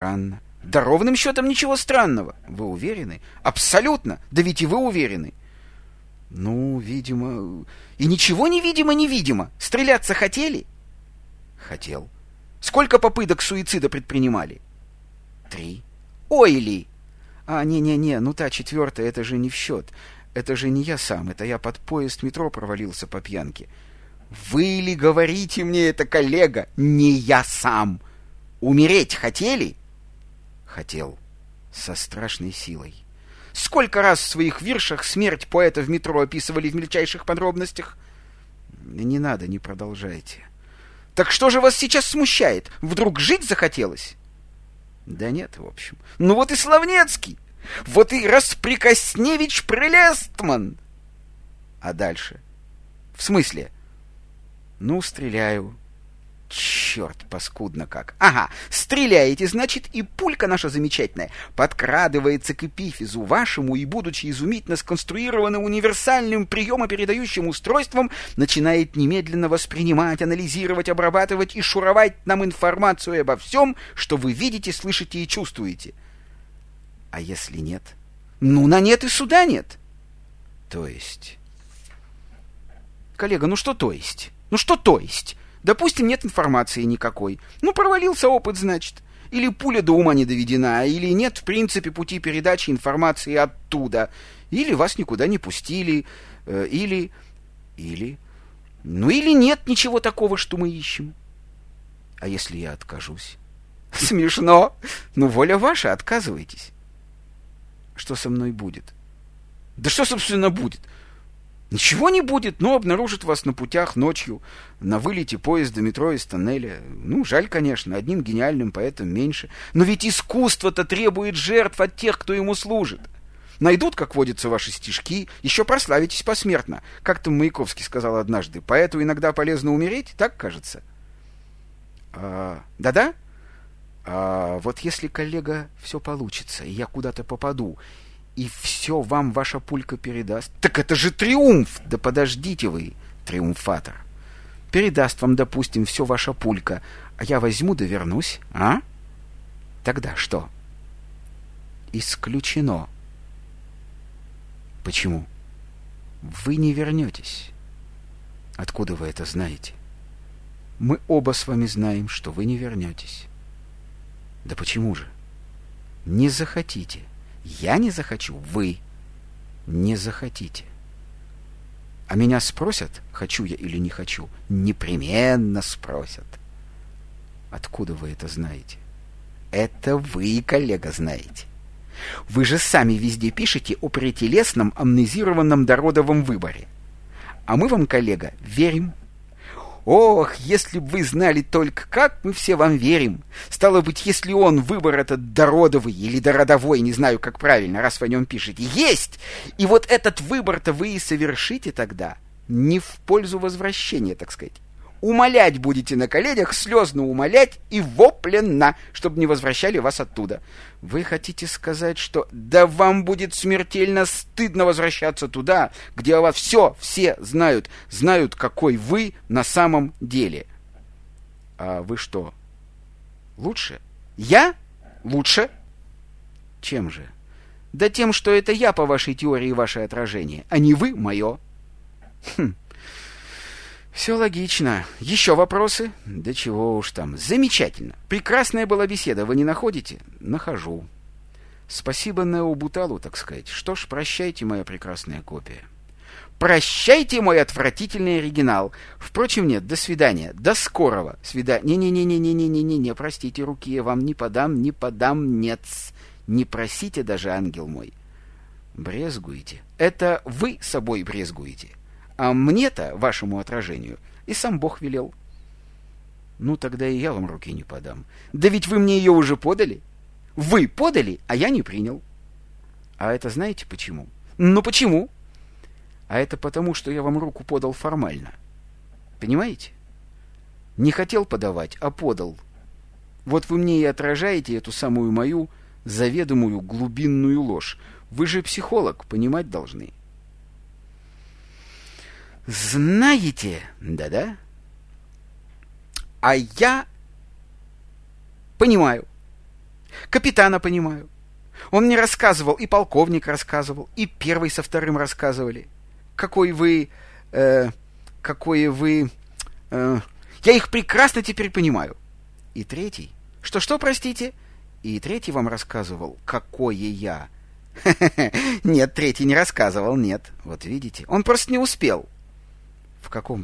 Странно. Да ровным счетом ничего странного. Вы уверены? Абсолютно. Да ведь и вы уверены. Ну, видимо... И ничего не видимо-невидимо. Стреляться хотели? Хотел. Сколько попыток суицида предпринимали? Три. Ой ли! А, не-не-не, ну та четвертая, это же не в счет. Это же не я сам, это я под поезд метро провалился по пьянке. Вы ли говорите мне это, коллега? Не я сам. Умереть хотели? Хотел. Со страшной силой. Сколько раз в своих виршах смерть поэта в метро описывали в мельчайших подробностях? Не надо, не продолжайте. Так что же вас сейчас смущает? Вдруг жить захотелось? Да нет, в общем. Ну вот и Славнецкий. Вот и Расприкосневич Прелестман. А дальше? В смысле? Ну, стреляю. Черт, паскудно как. Ага, стреляете, значит, и пулька наша замечательная подкрадывается к эпифизу вашему и, будучи изумительно сконструированным универсальным приемопередающим устройством, начинает немедленно воспринимать, анализировать, обрабатывать и шуровать нам информацию обо всем, что вы видите, слышите и чувствуете. А если нет? Ну, на нет и суда нет. То есть... Коллега, ну что то есть? Ну что то есть? Допустим, нет информации никакой. Ну, провалился опыт, значит. Или пуля до ума не доведена, или нет, в принципе, пути передачи информации оттуда. Или вас никуда не пустили, э, или... Или... Ну, или нет ничего такого, что мы ищем. А если я откажусь? Смешно. Ну, воля ваша, отказывайтесь. Что со мной будет? Да что, собственно, будет? Ничего не будет, но обнаружит вас на путях ночью, на вылете поезда, метро из тоннеля. Ну, жаль, конечно, одним гениальным поэтом меньше. Но ведь искусство-то требует жертв от тех, кто ему служит. Найдут, как водятся ваши стишки, еще прославитесь посмертно. Как там Маяковский сказал однажды, поэту иногда полезно умереть, так кажется? А, да-да? А, вот если, коллега, все получится, и я куда-то попаду, и все вам ваша пулька передаст. Так это же триумф! Да подождите вы, триумфатор. Передаст вам, допустим, все ваша пулька, а я возьму да вернусь, а? Тогда что? Исключено. Почему? Вы не вернетесь. Откуда вы это знаете? Мы оба с вами знаем, что вы не вернетесь. Да почему же? Не захотите. Я не захочу, вы не захотите. А меня спросят, хочу я или не хочу. Непременно спросят. Откуда вы это знаете? Это вы, коллега, знаете. Вы же сами везде пишете о прителесном амнезированном дородовом выборе. А мы вам, коллега, верим. Ох, если бы вы знали только, как мы все вам верим. Стало быть, если он, выбор этот дородовый или дородовой, не знаю, как правильно, раз вы о нем пишете, есть, и вот этот выбор-то вы и совершите тогда, не в пользу возвращения, так сказать умолять будете на коленях, слезно умолять и вопленно, чтобы не возвращали вас оттуда. Вы хотите сказать, что да вам будет смертельно стыдно возвращаться туда, где о вас все, все знают, знают, какой вы на самом деле. А вы что, лучше? Я? Лучше? Чем же? Да тем, что это я по вашей теории ваше отражение, а не вы мое. Хм. Все логично. Еще вопросы? Да чего уж там. Замечательно. Прекрасная была беседа, вы не находите? Нахожу. Спасибо Необуталу, так сказать. Что ж, прощайте, моя прекрасная копия. Прощайте, мой отвратительный оригинал. Впрочем, нет, до свидания. До скорого. Свида... Не-не-не-не-не-не-не-не, простите, руки я вам не подам, не подам, нет. Не просите даже, ангел мой. Брезгуете. Это вы собой брезгуете. А мне-то, вашему отражению, и сам Бог велел. Ну, тогда и я вам руки не подам. Да ведь вы мне ее уже подали. Вы подали, а я не принял. А это знаете почему? Ну, почему? А это потому, что я вам руку подал формально. Понимаете? Не хотел подавать, а подал. Вот вы мне и отражаете эту самую мою заведомую глубинную ложь. Вы же психолог, понимать должны. Знаете, да-да? А я понимаю. Капитана понимаю. Он мне рассказывал, и полковник рассказывал, и первый со вторым рассказывали. Какой вы... Э, какое вы... Э, я их прекрасно теперь понимаю. И третий... Что-что, простите? И третий вам рассказывал, какое я. Нет, третий не рассказывал, нет. Вот видите, он просто не успел. В каком